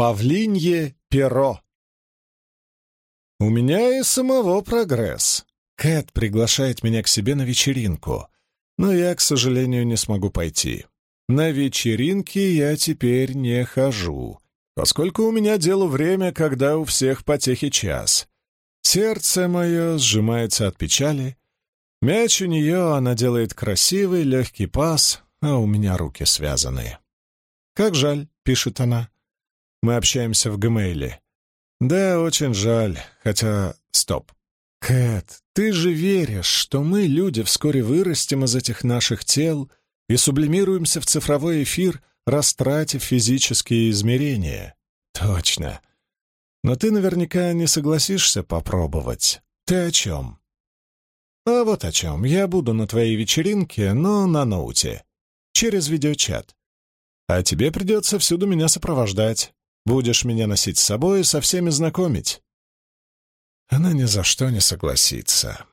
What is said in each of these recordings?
Павлинье перо. У меня и самого прогресс. Кэт приглашает меня к себе на вечеринку, но я, к сожалению, не смогу пойти. На вечеринки я теперь не хожу, поскольку у меня дело время, когда у всех потехи час. Сердце мое сжимается от печали. Мяч у нее, она делает красивый, легкий пас, а у меня руки связаны. «Как жаль», — пишет она. Мы общаемся в Гмейле. Да, очень жаль, хотя... Стоп. Кэт, ты же веришь, что мы, люди, вскоре вырастем из этих наших тел и сублимируемся в цифровой эфир, растратив физические измерения? Точно. Но ты наверняка не согласишься попробовать. Ты о чем? А вот о чем. Я буду на твоей вечеринке, но на ноуте. Через видеочат. А тебе придется всюду меня сопровождать. Будешь меня носить с собой и со всеми знакомить». Она ни за что не согласится.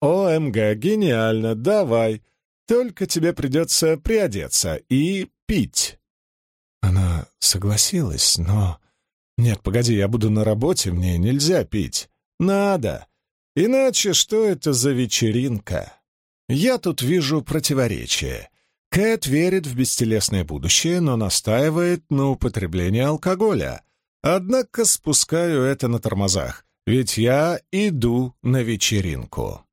«ОМГ, гениально, давай. Только тебе придется приодеться и пить». Она согласилась, но... «Нет, погоди, я буду на работе, мне нельзя пить». «Надо. Иначе что это за вечеринка?» «Я тут вижу противоречие. Кэт верит в бестелесное будущее, но настаивает на употреблении алкоголя. Однако спускаю это на тормозах, ведь я иду на вечеринку.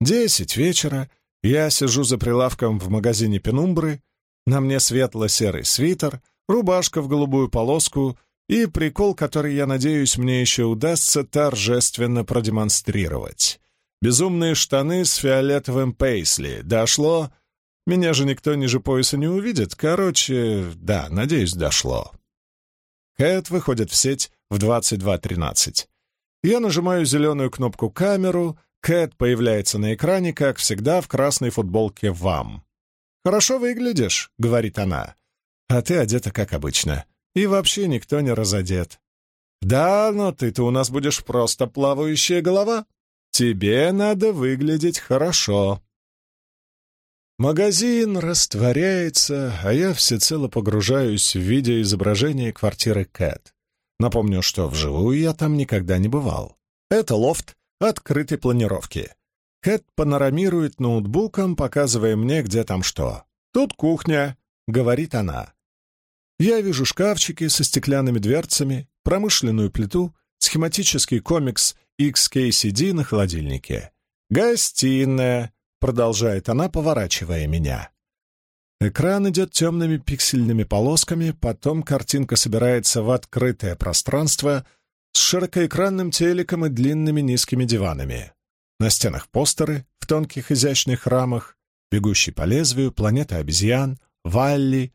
Десять вечера, я сижу за прилавком в магазине Пенумбры, на мне светло-серый свитер, рубашка в голубую полоску и прикол, который, я надеюсь, мне еще удастся торжественно продемонстрировать. Безумные штаны с фиолетовым пейсли. Дошло меня же никто ниже пояса не увидит. Короче, да, надеюсь, дошло. Кэт выходит в сеть в 22.13. Я нажимаю зеленую кнопку «Камеру», Кэт появляется на экране, как всегда, в красной футболке «Вам». «Хорошо выглядишь», — говорит она. «А ты одета, как обычно. И вообще никто не разодет». «Да, но ты-то у нас будешь просто плавающая голова. Тебе надо выглядеть хорошо». Магазин растворяется, а я всецело погружаюсь в видеоизображение квартиры Кэт. Напомню, что вживую я там никогда не бывал. Это лофт открытой планировки. Кэт панорамирует ноутбуком, показывая мне, где там что. «Тут кухня», — говорит она. Я вижу шкафчики со стеклянными дверцами, промышленную плиту, схематический комикс XKCD на холодильнике. Гостиная, — продолжает она, поворачивая меня. Экран идет темными пиксельными полосками, потом картинка собирается в открытое пространство с широкоэкранным телеком и длинными низкими диванами. На стенах постеры в тонких изящных рамах, бегущий по лезвию, планета обезьян, Валли.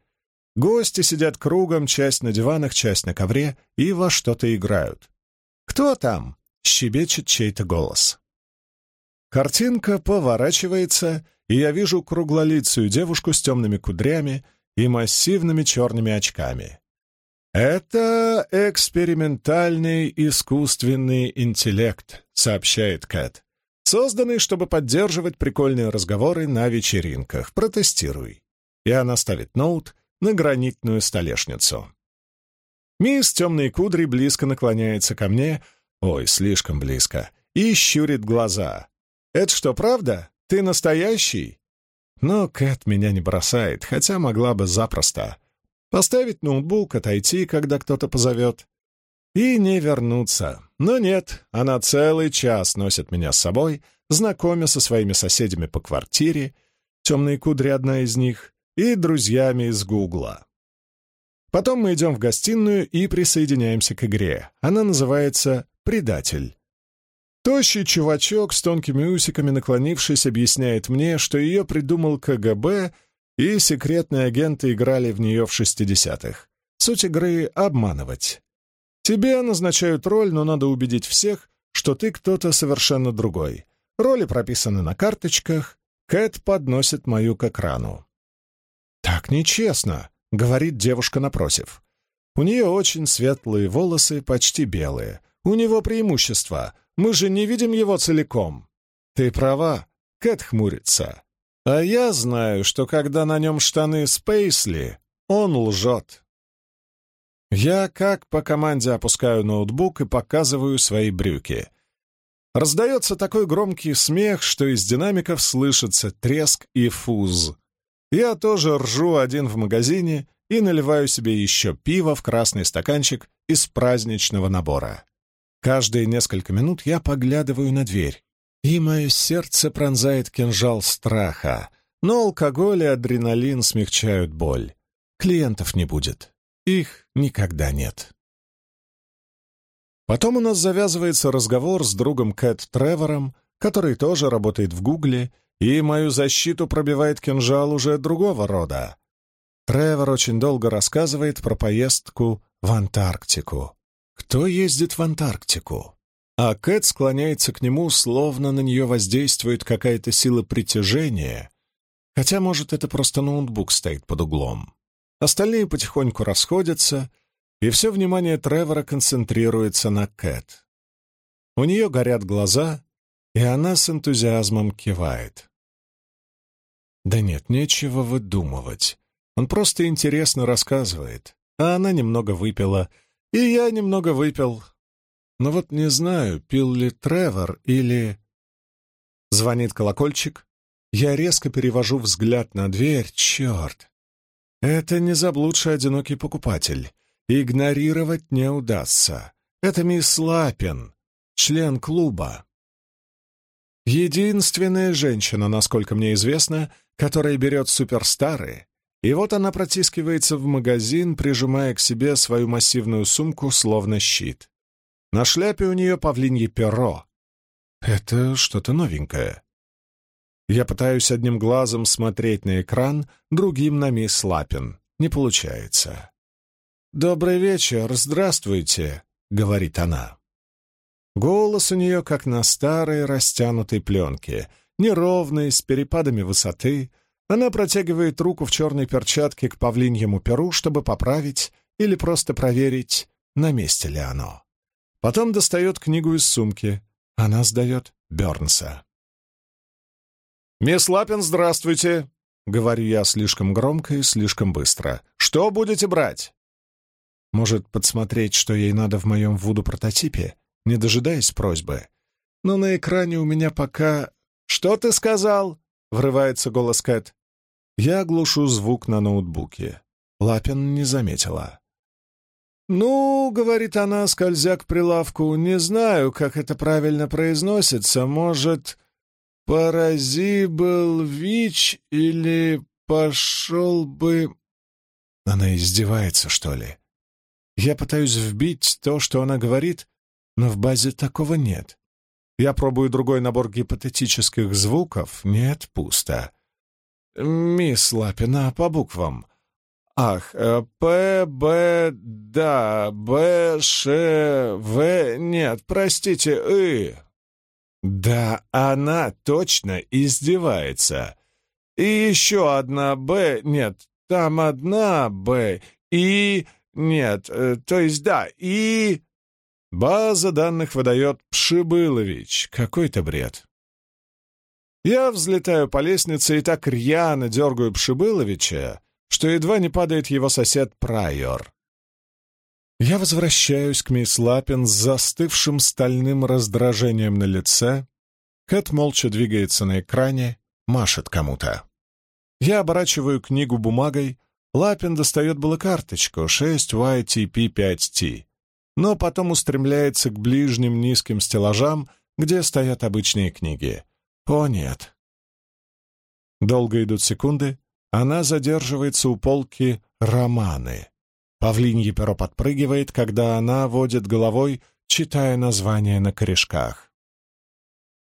Гости сидят кругом, часть на диванах, часть на ковре, и во что-то играют. «Кто там?» — щебечет чей-то голос. Картинка поворачивается, и я вижу круглолицую девушку с темными кудрями и массивными черными очками. «Это экспериментальный искусственный интеллект», — сообщает Кэт, «созданный, чтобы поддерживать прикольные разговоры на вечеринках. Протестируй». И она ставит ноут на гранитную столешницу. Мисс Темные Кудри близко наклоняется ко мне, ой, слишком близко, и щурит глаза. «Это что, правда? Ты настоящий?» Но Кэт меня не бросает, хотя могла бы запросто. Поставить ноутбук, отойти, когда кто-то позовет. И не вернуться. Но нет, она целый час носит меня с собой, знакомя со своими соседями по квартире, темные кудри одна из них, и друзьями из Гугла. Потом мы идем в гостиную и присоединяемся к игре. Она называется «Предатель». Тощий чувачок с тонкими усиками, наклонившись, объясняет мне, что ее придумал КГБ, и секретные агенты играли в нее в 60-х. Суть игры — обманывать. Тебе назначают роль, но надо убедить всех, что ты кто-то совершенно другой. Роли прописаны на карточках, Кэт подносит мою к экрану. «Так нечестно», — говорит девушка напротив. У нее очень светлые волосы, почти белые. У него преимущество — мы же не видим его целиком. Ты права, Кэт хмурится. А я знаю, что когда на нем штаны Спейсли, он лжет. Я, как по команде, опускаю ноутбук и показываю свои брюки. Раздается такой громкий смех, что из динамиков слышится треск и фуз. Я тоже ржу один в магазине и наливаю себе еще пиво в красный стаканчик из праздничного набора. Каждые несколько минут я поглядываю на дверь, и мое сердце пронзает кинжал страха, но алкоголь и адреналин смягчают боль. Клиентов не будет. Их никогда нет. Потом у нас завязывается разговор с другом Кэт Тревором, который тоже работает в Гугле, и мою защиту пробивает кинжал уже другого рода. Тревор очень долго рассказывает про поездку в Антарктику. Кто ездит в Антарктику? А Кэт склоняется к нему, словно на нее воздействует какая-то сила притяжения, хотя, может, это просто ноутбук стоит под углом. Остальные потихоньку расходятся, и все внимание Тревора концентрируется на Кэт. У нее горят глаза, и она с энтузиазмом кивает. Да нет, нечего выдумывать. Он просто интересно рассказывает, а она немного выпила, и я немного выпил. Но вот не знаю, пил ли Тревор или... Звонит колокольчик. Я резко перевожу взгляд на дверь. Черт! Это не заблудший одинокий покупатель. Игнорировать не удастся. Это мисс Лапин, член клуба. Единственная женщина, насколько мне известно, которая берет суперстары, и вот она протискивается в магазин, прижимая к себе свою массивную сумку, словно щит. На шляпе у нее павлинье перо. Это что-то новенькое. Я пытаюсь одним глазом смотреть на экран, другим на мисс Лапин. Не получается. «Добрый вечер, здравствуйте», — говорит она. Голос у нее как на старой растянутой пленке, неровный, с перепадами высоты. Она протягивает руку в черной перчатке к павлиньему перу, чтобы поправить или просто проверить, на месте ли оно. Потом достает книгу из сумки. Она сдает Бернса. «Мисс Лапин, здравствуйте!» — говорю я слишком громко и слишком быстро. «Что будете брать?» Может, подсмотреть, что ей надо в моем вуду-прототипе? не дожидаясь просьбы. «Но на экране у меня пока...» «Что ты сказал?» — врывается голос Кэт. Я глушу звук на ноутбуке. Лапин не заметила. «Ну, — говорит она, скользя к прилавку, — не знаю, как это правильно произносится. Может, порази был ВИЧ или пошел бы...» Она издевается, что ли? Я пытаюсь вбить то, что она говорит, но в базе такого нет. Я пробую другой набор гипотетических звуков. Нет, пусто. «Мисс Лапина, по буквам. Ах, э, П, Б, да, Б, Ш, В, нет, простите, И». Да, она точно издевается. И еще одна Б, нет, там одна Б, И, нет, э, то есть да, И... База данных выдает Пшибылович. Какой-то бред. Я взлетаю по лестнице и так рьяно дергаю Пшибыловича, что едва не падает его сосед Прайор. Я возвращаюсь к мисс Лапин с застывшим стальным раздражением на лице. Кэт молча двигается на экране, машет кому-то. Я оборачиваю книгу бумагой. Лапин достает было карточку 6YTP5T но потом устремляется к ближним низким стеллажам, где стоят обычные книги. О, нет. Долго идут секунды, она задерживается у полки «Романы». Павлинье перо подпрыгивает, когда она водит головой, читая названия на корешках.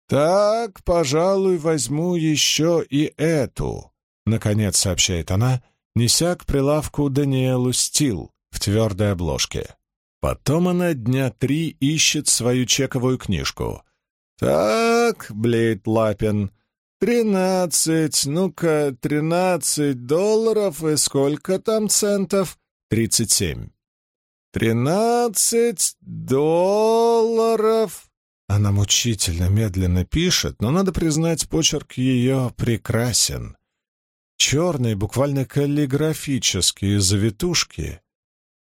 «Так, пожалуй, возьму еще и эту», — наконец сообщает она, неся к прилавку Даниэлу Стил в твердой обложке. Потом она дня три ищет свою чековую книжку. «Так», — блеет Лапин, — «тринадцать, ну-ка, тринадцать долларов и сколько там центов?» «Тридцать семь». «Тринадцать долларов!» Она мучительно медленно пишет, но, надо признать, почерк ее прекрасен. Черные, буквально каллиграфические завитушки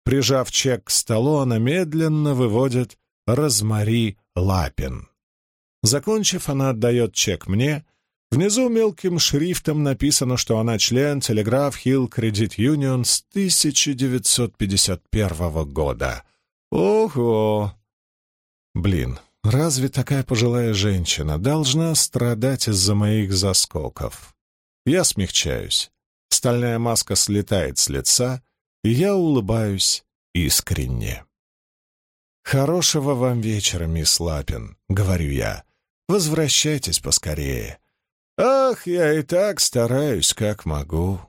Прижав чек к столу, она медленно выводит «Розмари Лапин». Закончив, она отдает чек мне. Внизу мелким шрифтом написано, что она член Телеграф Хилл Кредит Юнион с 1951 года. Ого! Блин, разве такая пожилая женщина должна страдать из-за моих заскоков? Я смягчаюсь. Стальная маска слетает с лица, я улыбаюсь искренне. «Хорошего вам вечера, мисс Лапин», — говорю я. Возвращайтесь поскорее. Ах, я и так стараюсь, как могу.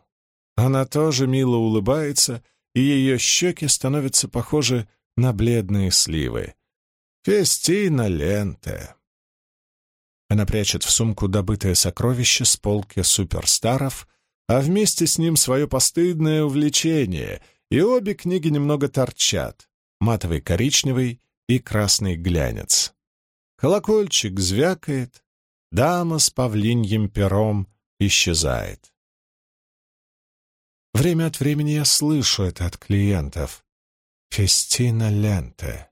Она тоже мило улыбается, и ее щеки становятся похожи на бледные сливы. Фестина ленте. Она прячет в сумку добытое сокровище с полки суперстаров, а вместе с ним свое постыдное увлечение, и обе книги немного торчат — матовый коричневый и красный глянец. Колокольчик звякает, дама с павлиньим пером исчезает. Время от времени я слышу это от клиентов. Фестина ленте.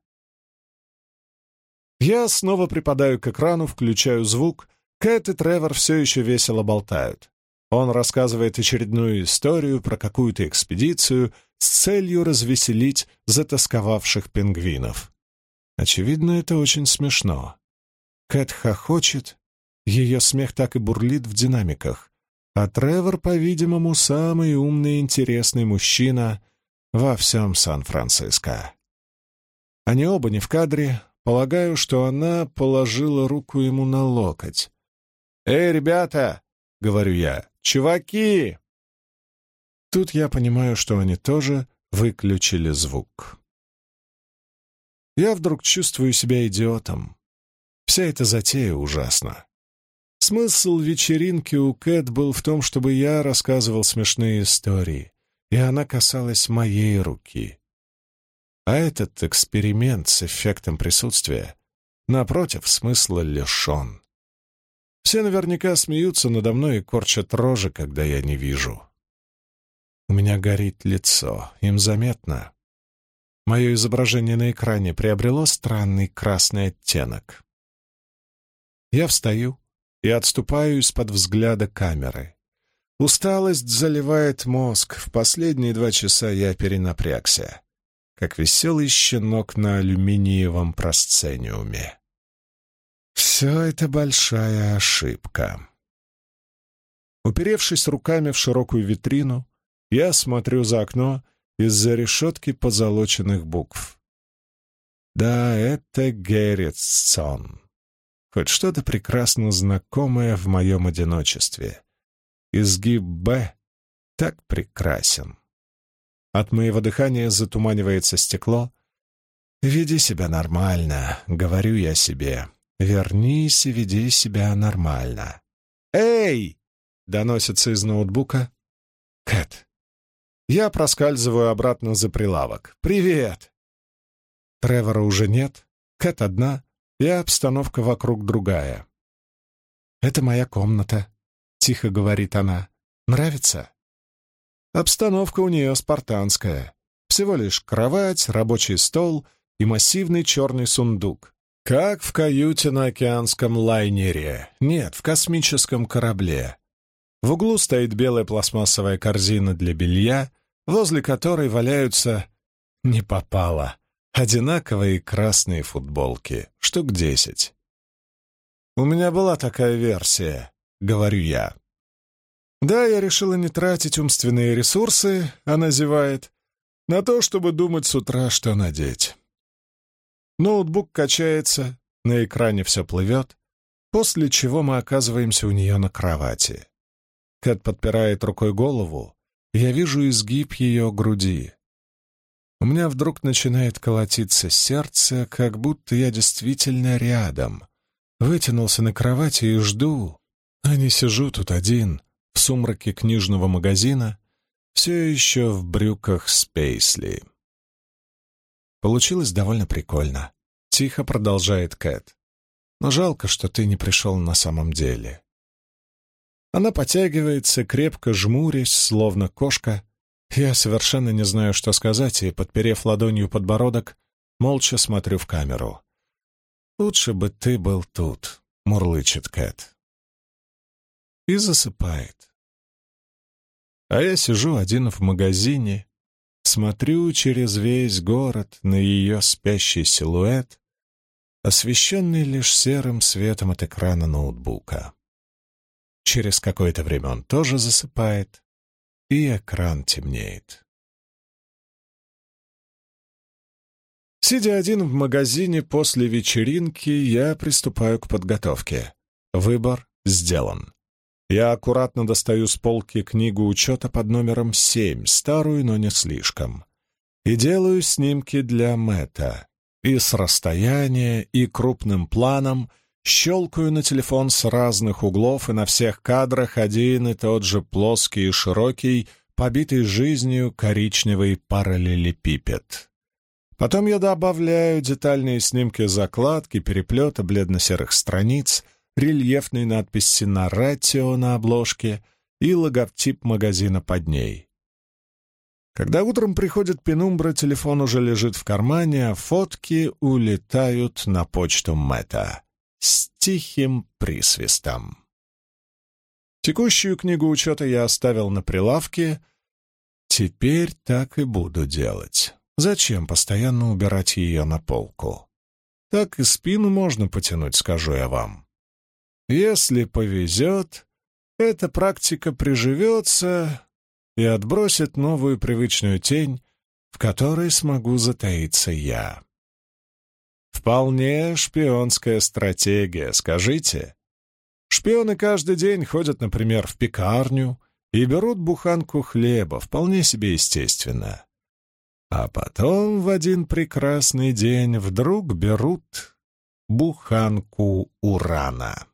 Я снова припадаю к экрану, включаю звук. Кэт и Тревор все еще весело болтают. Он рассказывает очередную историю про какую-то экспедицию с целью развеселить затасковавших пингвинов. Очевидно, это очень смешно. Кэт хохочет, ее смех так и бурлит в динамиках, а Тревор, по-видимому, самый умный и интересный мужчина во всем Сан-Франциско. Они оба не в кадре, полагаю, что она положила руку ему на локоть. «Эй, ребята!» — говорю я. «Чуваки!» Тут я понимаю, что они тоже выключили звук. Я вдруг чувствую себя идиотом. Вся эта затея ужасна. Смысл вечеринки у Кэт был в том, чтобы я рассказывал смешные истории, и она касалась моей руки. А этот эксперимент с эффектом присутствия, напротив, смысла лишен. Все наверняка смеются надо мной и корчат рожи, когда я не вижу. У меня горит лицо, им заметно. Мое изображение на экране приобрело странный красный оттенок. Я встаю и отступаю из-под взгляда камеры. Усталость заливает мозг. В последние два часа я перенапрягся, как веселый щенок на алюминиевом просцениуме. Все это большая ошибка. Уперевшись руками в широкую витрину, я смотрю за окно из-за решетки позолоченных букв. Да, это Герритсон хоть что-то прекрасно знакомое в моем одиночестве. Изгиб «Б» так прекрасен. От моего дыхания затуманивается стекло. «Веди себя нормально», — говорю я себе. «Вернись и веди себя нормально». «Эй!» — доносится из ноутбука. «Кэт». Я проскальзываю обратно за прилавок. «Привет!» Тревора уже нет. Кэт одна и обстановка вокруг другая. «Это моя комната», — тихо говорит она. «Нравится?» Обстановка у нее спартанская. Всего лишь кровать, рабочий стол и массивный черный сундук. Как в каюте на океанском лайнере. Нет, в космическом корабле. В углу стоит белая пластмассовая корзина для белья, возле которой валяются... Не попало. Одинаковые красные футболки, штук десять. «У меня была такая версия», — говорю я. «Да, я решила не тратить умственные ресурсы», — она зевает, «на то, чтобы думать с утра, что надеть». Ноутбук качается, на экране все плывет, после чего мы оказываемся у нее на кровати. Кэт подпирает рукой голову, я вижу изгиб ее груди. У меня вдруг начинает колотиться сердце, как будто я действительно рядом. Вытянулся на кровати и жду, а не сижу тут один, в сумраке книжного магазина, все еще в брюках Спейсли. Получилось довольно прикольно. Тихо продолжает Кэт. Но жалко, что ты не пришел на самом деле. Она потягивается, крепко жмурясь, словно кошка, Я совершенно не знаю, что сказать, и, подперев ладонью подбородок, молча смотрю в камеру. «Лучше бы ты был тут», — мурлычет Кэт. И засыпает. А я сижу один в магазине, смотрю через весь город на ее спящий силуэт, освещенный лишь серым светом от экрана ноутбука. Через какое-то время он тоже засыпает, и экран темнеет. Сидя один в магазине после вечеринки, я приступаю к подготовке. Выбор сделан. Я аккуратно достаю с полки книгу учета под номером 7, старую, но не слишком, и делаю снимки для Мэтта. И с расстояния, и крупным планом щелкаю на телефон с разных углов, и на всех кадрах один и тот же плоский и широкий, побитый жизнью коричневый параллелепипед. Потом я добавляю детальные снимки закладки, переплета бледно-серых страниц, рельефной надписи на ратио на обложке и логотип магазина под ней. Когда утром приходит пенумбра, телефон уже лежит в кармане, а фотки улетают на почту Мэтта с тихим присвистом. Текущую книгу учета я оставил на прилавке. Теперь так и буду делать. Зачем постоянно убирать ее на полку? Так и спину можно потянуть, скажу я вам. Если повезет, эта практика приживется и отбросит новую привычную тень, в которой смогу затаиться я. Вполне шпионская стратегия, скажите. Шпионы каждый день ходят, например, в пекарню и берут буханку хлеба, вполне себе естественно. А потом в один прекрасный день вдруг берут буханку урана.